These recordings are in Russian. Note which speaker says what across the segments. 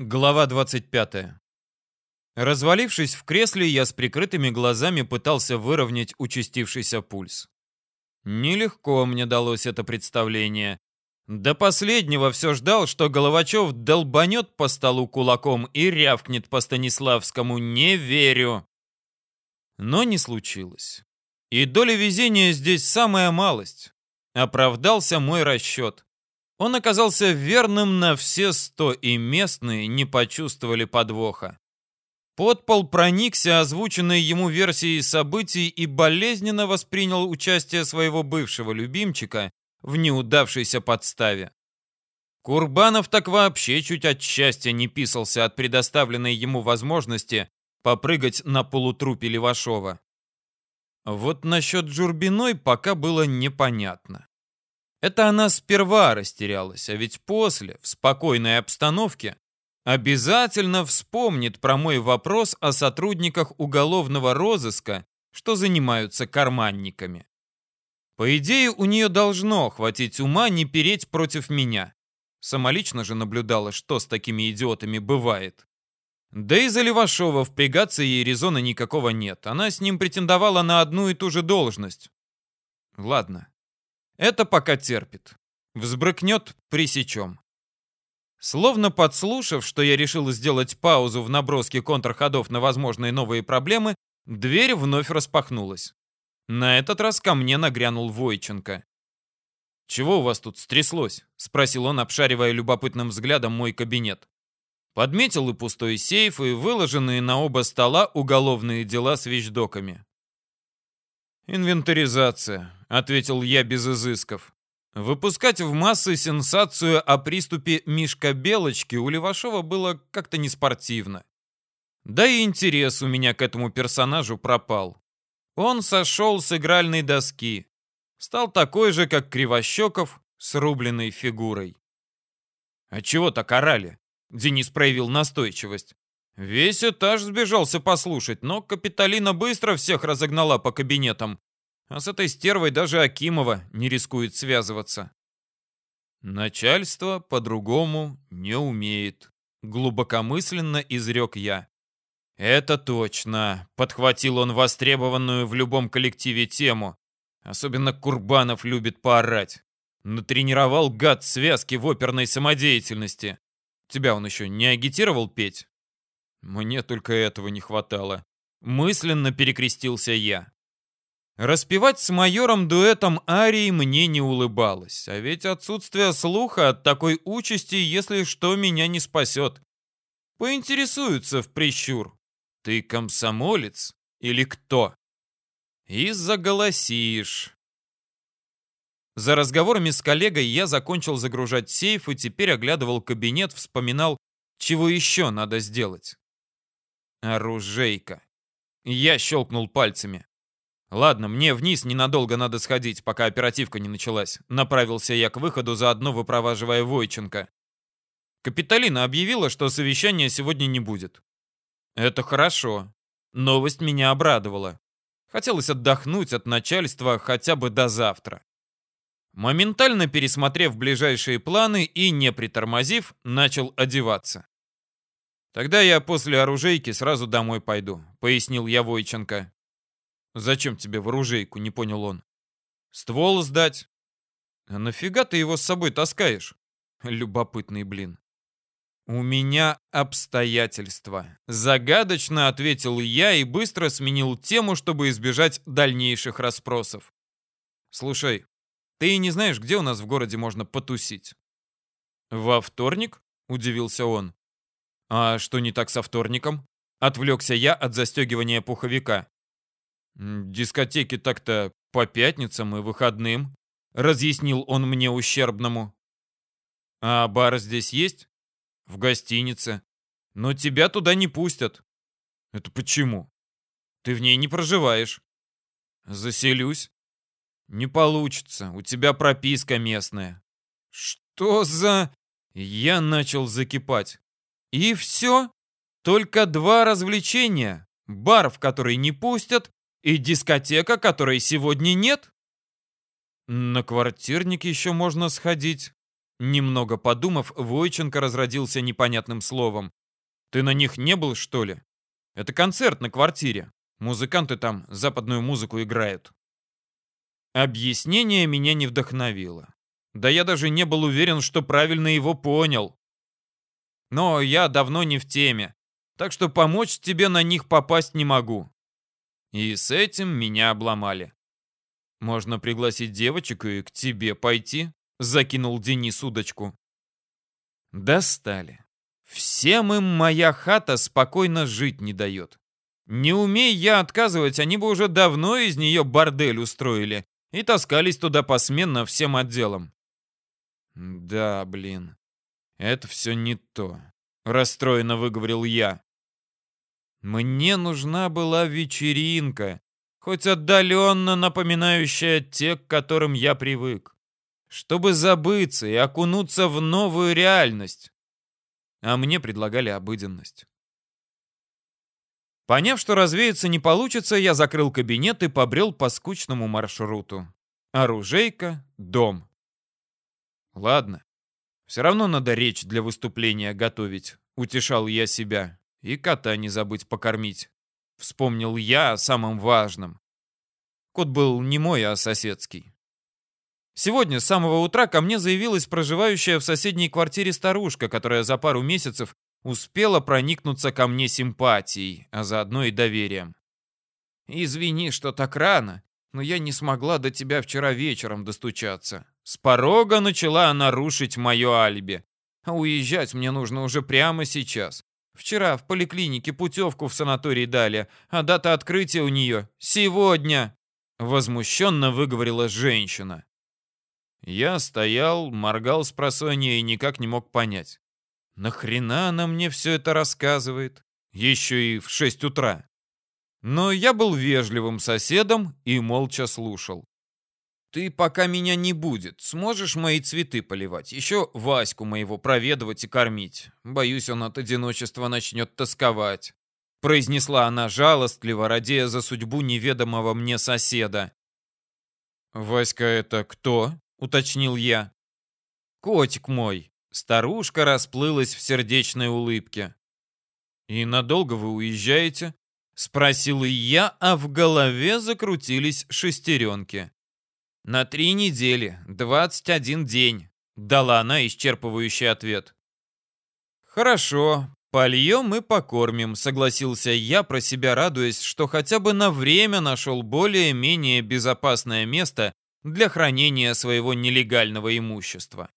Speaker 1: Глава 25. Развалившись в кресле, я с прикрытыми глазами пытался выровнять участившийся пульс. Нелегко мне далось это представление. До последнего все ждал, что Головачев долбанет по столу кулаком и рявкнет по Станиславскому «Не верю». Но не случилось. И доля везения здесь самая малость. Оправдался мой расчет. Он оказался верным на все сто, и местные не почувствовали подвоха. Подпол проникся озвученной ему версией событий и болезненно воспринял участие своего бывшего любимчика в неудавшейся подставе. Курбанов так вообще чуть от счастья не писался от предоставленной ему возможности попрыгать на полутрупе Левашова. Вот насчет Джурбиной пока было непонятно. Это она сперва растерялась, а ведь после, в спокойной обстановке, обязательно вспомнит про мой вопрос о сотрудниках уголовного розыска, что занимаются карманниками. По идее, у нее должно хватить ума не переть против меня. Самолично же наблюдала, что с такими идиотами бывает. Да и за Левашова впрягаться ей резона никакого нет. Она с ним претендовала на одну и ту же должность. Ладно, это пока терпит. Взбрыкнет — пресечем. Словно подслушав, что я решил сделать паузу в наброске контрходов на возможные новые проблемы, дверь вновь распахнулась. На этот раз ко мне нагрянул Войченко. «Чего у вас тут стряслось?» — спросил он, обшаривая любопытным взглядом мой кабинет. Подметил и пустой сейф, и выложенные на оба стола уголовные дела с вещдоками. «Инвентаризация», — ответил я без изысков. Выпускать в массы сенсацию о приступе Мишка Белочки у Левашова было как-то неспортивно. Да и интерес у меня к этому персонажу пропал. Он сошел с игральной доски. Стал такой же, как Кривощеков, с рубленной фигурой. «А чего так орали?» — Денис проявил настойчивость. Весь этаж сбежался послушать, но Капитолина быстро всех разогнала по кабинетам, а с этой стервой даже Акимова не рискует связываться. Начальство по-другому не умеет, глубокомысленно изрек я. Это точно, подхватил он востребованную в любом коллективе тему. Особенно Курбанов любит поорать. Натренировал гад связки в оперной самодеятельности. Тебя он еще не агитировал петь? Мне только этого не хватало. Мысленно перекрестился я. Распевать с майором дуэтом арии мне не улыбалось, а ведь отсутствие слуха от такой участи, если что, меня не спасет. Поинтересуются в прищур. Ты комсомолец или кто? И заголосишь. За разговорами с коллегой я закончил загружать сейф и теперь оглядывал кабинет, вспоминал, чего еще надо сделать. Оружейка. Я щелкнул пальцами. Ладно, мне вниз ненадолго надо сходить, пока оперативка не началась. Направился я к выходу, заодно выпроваживая Войченко. Капиталина объявила, что совещания сегодня не будет. Это хорошо. Новость меня обрадовала. Хотелось отдохнуть от начальства хотя бы до завтра. Моментально пересмотрев ближайшие планы и не притормозив, начал одеваться. «Тогда я после оружейки сразу домой пойду», — пояснил я Войченко. «Зачем тебе в оружейку?» — не понял он. «Ствол сдать». «А нафига ты его с собой таскаешь?» Любопытный блин. «У меня обстоятельства», — загадочно ответил я и быстро сменил тему, чтобы избежать дальнейших расспросов. «Слушай, ты не знаешь, где у нас в городе можно потусить?» «Во вторник?» — удивился он. «А что не так со вторником?» Отвлекся я от застегивания пуховика. «Дискотеки так-то по пятницам и выходным», — разъяснил он мне ущербному. «А бар здесь есть?» «В гостинице. Но тебя туда не пустят». «Это почему?» «Ты в ней не проживаешь». «Заселюсь». «Не получится. У тебя прописка местная». «Что за...» Я начал закипать. И все? Только два развлечения. Бар, в который не пустят, и дискотека, которой сегодня нет? На квартирник еще можно сходить. Немного подумав, Войченко разродился непонятным словом. «Ты на них не был, что ли? Это концерт на квартире. Музыканты там западную музыку играют». Объяснение меня не вдохновило. Да я даже не был уверен, что правильно его понял. Но я давно не в теме, так что помочь тебе на них попасть не могу. И с этим меня обломали. Можно пригласить девочек и к тебе пойти, закинул Денис удочку. Достали. Всем им моя хата спокойно жить не дает. Не умей я отказывать, они бы уже давно из нее бордель устроили и таскались туда посменно всем отделом. Да, блин, это все не то, расстроенно выговорил я. Мне нужна была вечеринка, хоть отдаленно напоминающая те, к которым я привык, чтобы забыться и окунуться в новую реальность. А мне предлагали обыденность. Поняв, что развеяться не получится, я закрыл кабинет и побрел по скучному маршруту. Оружейка, дом. Ладно, все равно надо речь для выступления готовить, утешал я себя. И кота не забыть покормить. Вспомнил я о самом важном. Кот был не мой, а соседский. Сегодня с самого утра ко мне заявилась проживающая в соседней квартире старушка, которая за пару месяцев успела проникнуться ко мне симпатией, а заодно и доверием. «Извини, что так рано, но я не смогла до тебя вчера вечером достучаться». С порога начала она рушить мое алиби. А уезжать мне нужно уже прямо сейчас. Вчера в поликлинике путевку в санаторий дали, а дата открытия у нее сегодня. Возмущенно выговорила женщина. Я стоял, моргал с просонья и никак не мог понять. Нахрена она мне все это рассказывает? Еще и в шесть утра. Но я был вежливым соседом и молча слушал. «Ты пока меня не будет, сможешь мои цветы поливать, еще Ваську моего проведывать и кормить. Боюсь, он от одиночества начнет тосковать», — произнесла она жалостливо, радея за судьбу неведомого мне соседа. «Васька это кто?» — уточнил я. «Котик мой», Старушка расплылась в сердечной улыбке. «И надолго вы уезжаете?» — спросил я, а в голове закрутились шестеренки. «На три недели, двадцать один день», — дала она исчерпывающий ответ. «Хорошо, польем и покормим», — согласился я, про себя радуясь, что хотя бы на время нашел более-менее безопасное место для хранения своего нелегального имущества.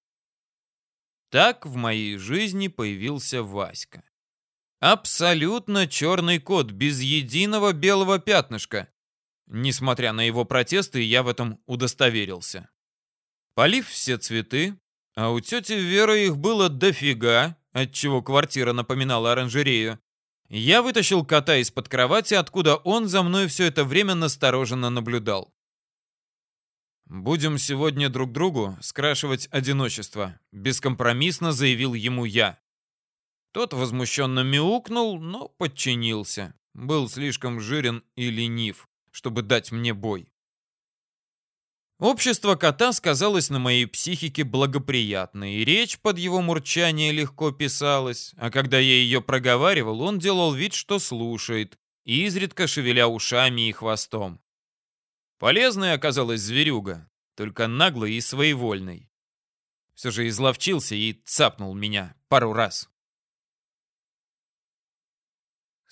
Speaker 1: Так в моей жизни появился Васька. Абсолютно черный кот, без единого белого пятнышка. Несмотря на его протесты, я в этом удостоверился. Полив все цветы, а у тети Веры их было дофига, отчего квартира напоминала оранжерею, я вытащил кота из-под кровати, откуда он за мной все это время настороженно наблюдал. «Будем сегодня друг другу скрашивать одиночество», — бескомпромиссно заявил ему я. Тот возмущенно мяукнул, но подчинился. Был слишком жирен и ленив, чтобы дать мне бой. Общество кота сказалось на моей психике благоприятно, и речь под его мурчание легко писалась, а когда я ее проговаривал, он делал вид, что слушает, изредка шевеля ушами и хвостом. Полезной оказалась зверюга, только наглый и своевольный. Все же изловчился и цапнул меня пару раз.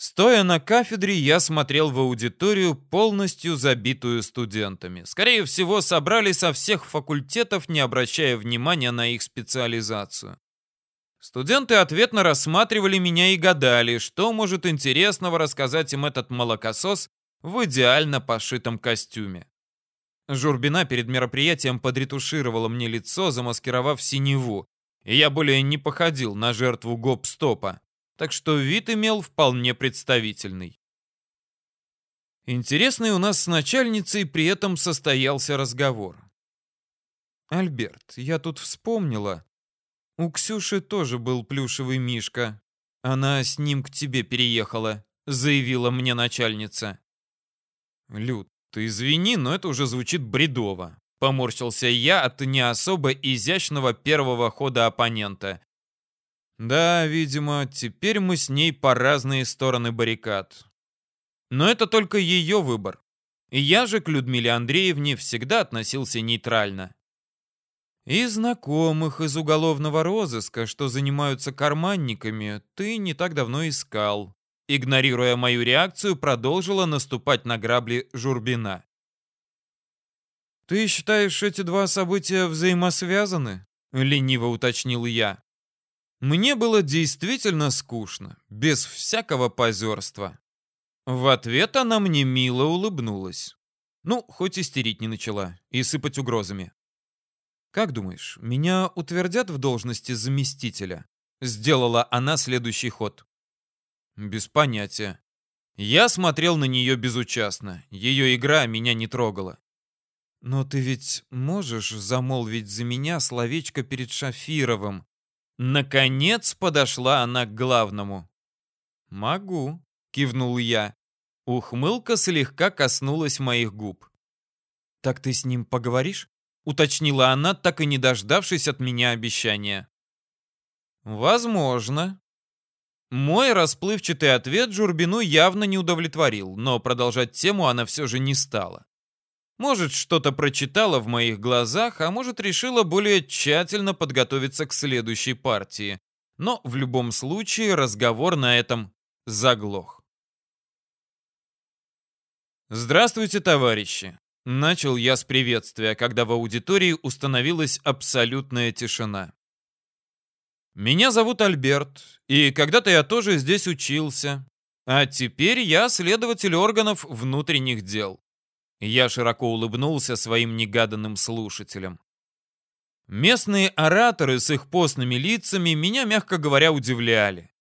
Speaker 1: Стоя на кафедре, я смотрел в аудиторию, полностью забитую студентами. Скорее всего, собрали со всех факультетов, не обращая внимания на их специализацию. Студенты ответно рассматривали меня и гадали, что может интересного рассказать им этот молокосос в идеально пошитом костюме. Журбина перед мероприятием подретушировала мне лицо, замаскировав синеву, и я более не походил на жертву гоп-стопа, так что вид имел вполне представительный. Интересный у нас с начальницей при этом состоялся разговор. «Альберт, я тут вспомнила. У Ксюши тоже был плюшевый мишка. Она с ним к тебе переехала», — заявила мне начальница. «Люд, ты извини, но это уже звучит бредово. Поморщился я от не особо изящного первого хода оппонента. Да, видимо, теперь мы с ней по разные стороны баррикад. Но это только ее выбор. И я же к Людмиле Андреевне всегда относился нейтрально. И знакомых из уголовного розыска, что занимаются карманниками, ты не так давно искал. Игнорируя мою реакцию, продолжила наступать на грабли Журбина. «Ты считаешь, эти два события взаимосвязаны?» — лениво уточнил я. Мне было действительно скучно, без всякого позерства. В ответ она мне мило улыбнулась. Ну, хоть истерить не начала и сыпать угрозами. «Как думаешь, меня утвердят в должности заместителя?» Сделала она следующий ход. Без понятия. Я смотрел на нее безучастно. Ее игра меня не трогала. «Но ты ведь можешь замолвить за меня словечко перед Шафировым?» Наконец подошла она к главному. «Могу», — кивнул я. Ухмылка слегка коснулась моих губ. «Так ты с ним поговоришь?» — уточнила она, так и не дождавшись от меня обещания. «Возможно». Мой расплывчатый ответ Журбину явно не удовлетворил, но продолжать тему она все же не стала. Может, что-то прочитала в моих глазах, а может, решила более тщательно подготовиться к следующей партии. Но в любом случае разговор на этом заглох. «Здравствуйте, товарищи!» Начал я с приветствия, когда в аудитории установилась абсолютная тишина. «Меня зовут Альберт, и когда-то я тоже здесь учился. А теперь я следователь органов внутренних дел. Я широко улыбнулся своим негаданным слушателям. Местные ораторы с их постными лицами меня, мягко говоря, удивляли.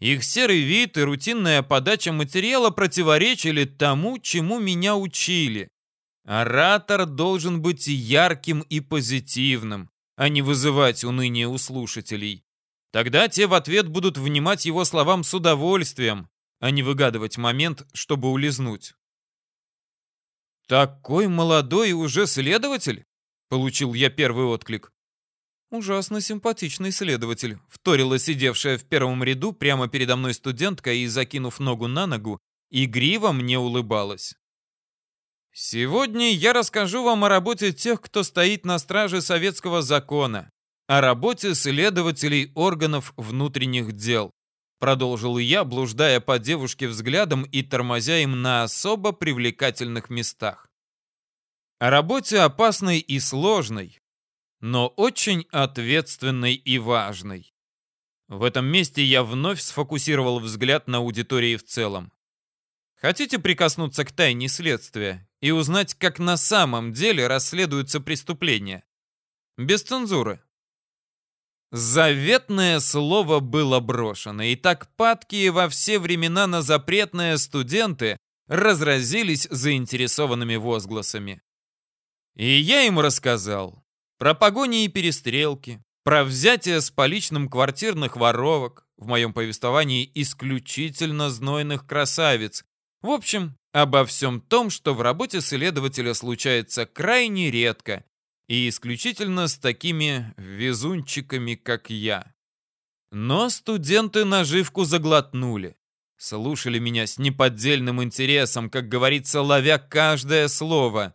Speaker 1: Их серый вид и рутинная подача материала противоречили тому, чему меня учили. Оратор должен быть ярким и позитивным, а не вызывать уныние у слушателей. Тогда те в ответ будут внимать его словам с удовольствием, а не выгадывать момент, чтобы улизнуть. «Такой молодой уже следователь?» — получил я первый отклик. «Ужасно симпатичный следователь», — вторила сидевшая в первом ряду прямо передо мной студентка и, закинув ногу на ногу, игриво мне улыбалась. «Сегодня я расскажу вам о работе тех, кто стоит на страже советского закона, о работе следователей органов внутренних дел. Продолжил я, блуждая по девушке взглядом и тормозя им на особо привлекательных местах. О работе опасной и сложной, но очень ответственной и важной. В этом месте я вновь сфокусировал взгляд на аудитории в целом. Хотите прикоснуться к тайне следствия и узнать, как на самом деле расследуются преступления? Без цензуры. Заветное слово было брошено, и так падкие во все времена на запретное студенты разразились заинтересованными возгласами. И я им рассказал про погони и перестрелки, про взятие с поличным квартирных воровок, в моем повествовании исключительно знойных красавиц. В общем, обо всем том, что в работе следователя случается крайне редко и исключительно с такими везунчиками, как я. Но студенты наживку заглотнули. Слушали меня с неподдельным интересом, как говорится, ловя каждое слово.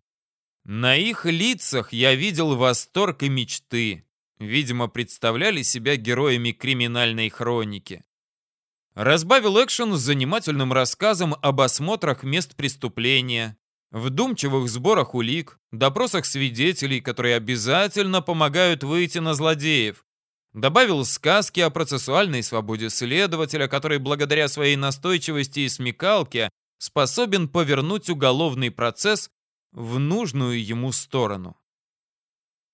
Speaker 1: На их лицах я видел восторг и мечты. Видимо, представляли себя героями криминальной хроники. Разбавил экшен с занимательным рассказом об осмотрах мест преступления, вдумчивых сборах улик, допросах свидетелей, которые обязательно помогают выйти на злодеев. Добавил сказки о процессуальной свободе следователя, который благодаря своей настойчивости и смекалке способен повернуть уголовный процесс в нужную ему сторону.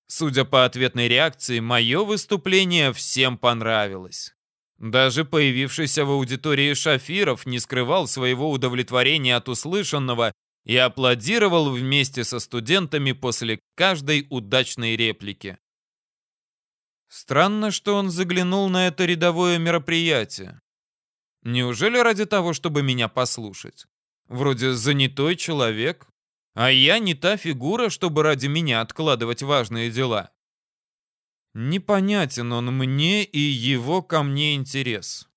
Speaker 1: Судя по ответной реакции, мое выступление всем понравилось. Даже появившийся в аудитории Шафиров не скрывал своего удовлетворения от услышанного и аплодировал вместе со студентами после каждой удачной реплики. Странно, что он заглянул на это рядовое мероприятие. Неужели ради того, чтобы меня послушать? Вроде занятой человек, А я не та фигура, чтобы ради меня откладывать важные дела. Непонятен он мне и его ко мне интерес.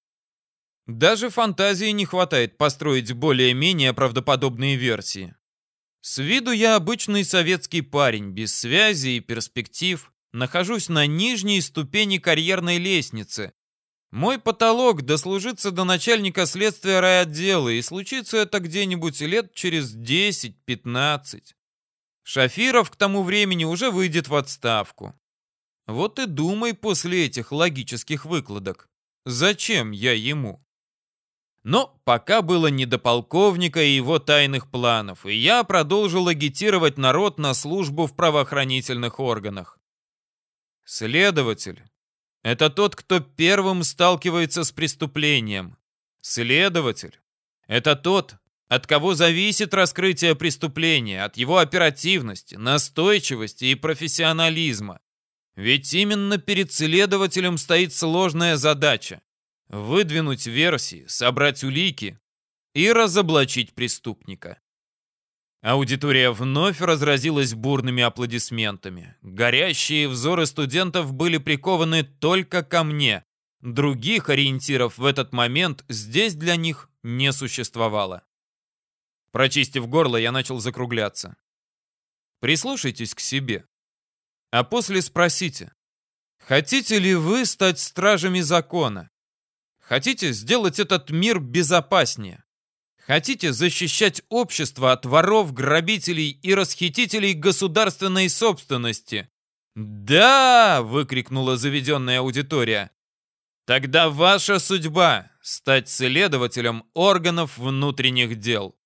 Speaker 1: Даже фантазии не хватает построить более-менее правдоподобные версии. С виду я обычный советский парень, без связи и перспектив. Нахожусь на нижней ступени карьерной лестницы. Мой потолок дослужиться до начальника следствия райотдела, и случится это где-нибудь лет через 10-15. Шафиров к тому времени уже выйдет в отставку. Вот и думай после этих логических выкладок. Зачем я ему? Но пока было не до полковника и его тайных планов, и я продолжил агитировать народ на службу в правоохранительных органах. Следователь — это тот, кто первым сталкивается с преступлением. Следователь — это тот, от кого зависит раскрытие преступления, от его оперативности, настойчивости и профессионализма. Ведь именно перед следователем стоит сложная задача выдвинуть версии, собрать улики и разоблачить преступника. Аудитория вновь разразилась бурными аплодисментами. Горящие взоры студентов были прикованы только ко мне. Других ориентиров в этот момент здесь для них не существовало. Прочистив горло, я начал закругляться. Прислушайтесь к себе. А после спросите, хотите ли вы стать стражами закона? Хотите сделать этот мир безопаснее? Хотите защищать общество от воров, грабителей и расхитителей государственной собственности? «Да!» — выкрикнула заведенная аудитория. «Тогда ваша судьба — стать следователем органов внутренних дел».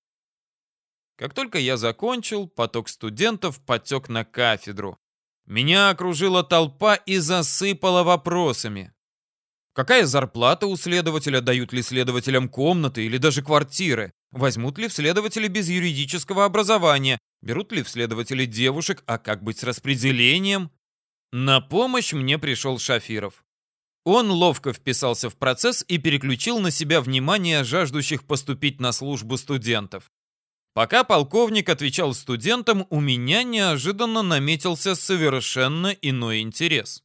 Speaker 1: Как только я закончил, поток студентов потек на кафедру. Меня окружила толпа и засыпала вопросами. Какая зарплата у следователя, дают ли следователям комнаты или даже квартиры? Возьмут ли в следователи без юридического образования? Берут ли в следователи девушек? А как быть с распределением? На помощь мне пришел Шафиров. Он ловко вписался в процесс и переключил на себя внимание жаждущих поступить на службу студентов. Пока полковник отвечал студентам, у меня неожиданно наметился совершенно иной интерес.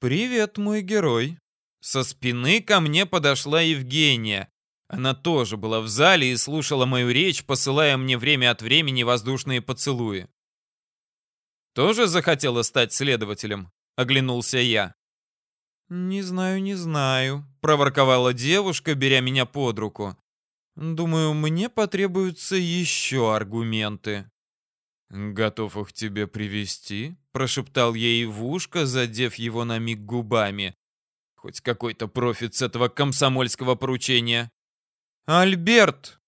Speaker 1: «Привет, мой герой!» Со спины ко мне подошла Евгения. Она тоже была в зале и слушала мою речь, посылая мне время от времени воздушные поцелуи. «Тоже захотела стать следователем?» — оглянулся я. «Не знаю, не знаю», — проворковала девушка, беря меня под руку. «Думаю, мне потребуются еще аргументы». «Готов их тебе привести?» — прошептал ей в ушко, задев его на миг губами. «Хоть какой-то профит с этого комсомольского поручения». «Альберт!»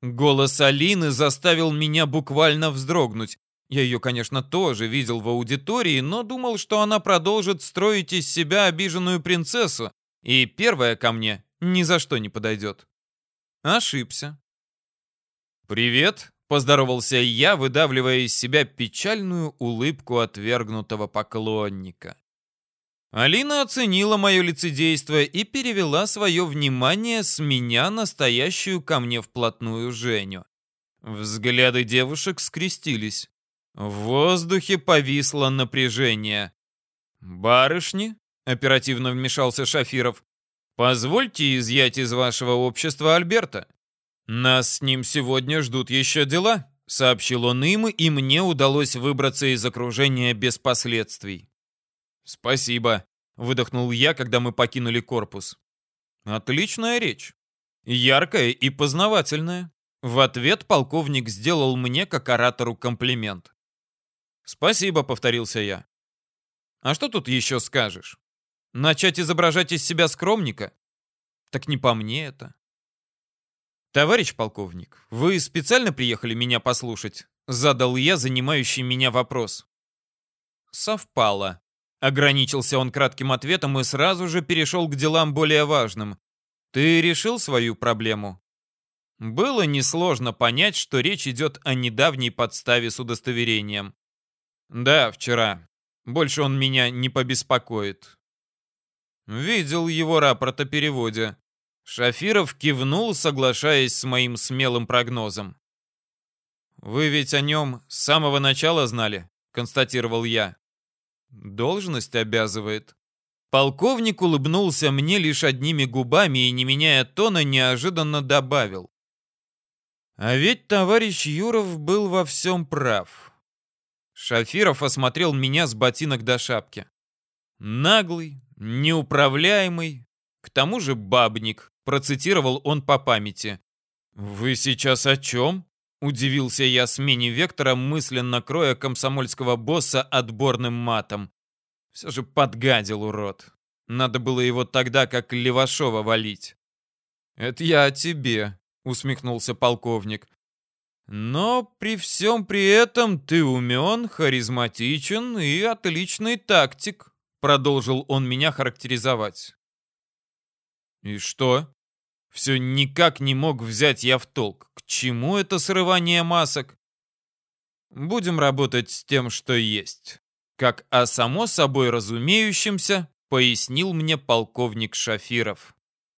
Speaker 1: Голос Алины заставил меня буквально вздрогнуть. Я ее, конечно, тоже видел в аудитории, но думал, что она продолжит строить из себя обиженную принцессу, и первая ко мне ни за что не подойдет. Ошибся. «Привет!» Поздоровался я, выдавливая из себя печальную улыбку отвергнутого поклонника. Алина оценила мое лицедейство и перевела свое внимание с меня настоящую ко мне вплотную Женю. Взгляды девушек скрестились. В воздухе повисло напряжение. «Барышни?» — оперативно вмешался Шафиров. «Позвольте изъять из вашего общества Альберта. «Нас с ним сегодня ждут еще дела», — сообщил он им, и мне удалось выбраться из окружения без последствий. «Спасибо», — выдохнул я, когда мы покинули корпус. «Отличная речь. Яркая и познавательная». В ответ полковник сделал мне, как оратору, комплимент. «Спасибо», — повторился я. «А что тут еще скажешь? Начать изображать из себя скромника? Так не по мне это. «Товарищ полковник, вы специально приехали меня послушать?» Задал я занимающий меня вопрос. «Совпало». Ограничился он кратким ответом и сразу же перешел к делам более важным. «Ты решил свою проблему?» Было несложно понять, что речь идет о недавней подставе с удостоверением. «Да, вчера. Больше он меня не побеспокоит». Видел его рапорт о переводе. Шафиров кивнул, соглашаясь с моим смелым прогнозом. Вы ведь о нем с самого начала знали, констатировал я. Должность обязывает. Полковник улыбнулся мне лишь одними губами и, не меняя тона, неожиданно добавил. А ведь товарищ Юров был во всем прав. Шафиров осмотрел меня с ботинок до шапки. Наглый, неуправляемый, к тому же бабник, процитировал он по памяти. «Вы сейчас о чем?» — удивился я смене вектора, мысленно кроя комсомольского босса отборным матом. Все же подгадил урод. Надо было его тогда, как Левашова, валить. «Это я о тебе», — усмехнулся полковник. «Но при всем при этом ты умен, харизматичен и отличный тактик», — продолжил он меня характеризовать. «И что?» Все никак не мог взять я в толк. К чему это срывание масок? Будем работать с тем, что есть. Как о само собой разумеющемся, пояснил мне полковник Шафиров.